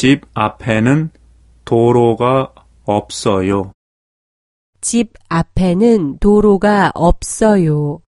집 앞에는 도로가 없어요. 집 앞에는 도로가 없어요.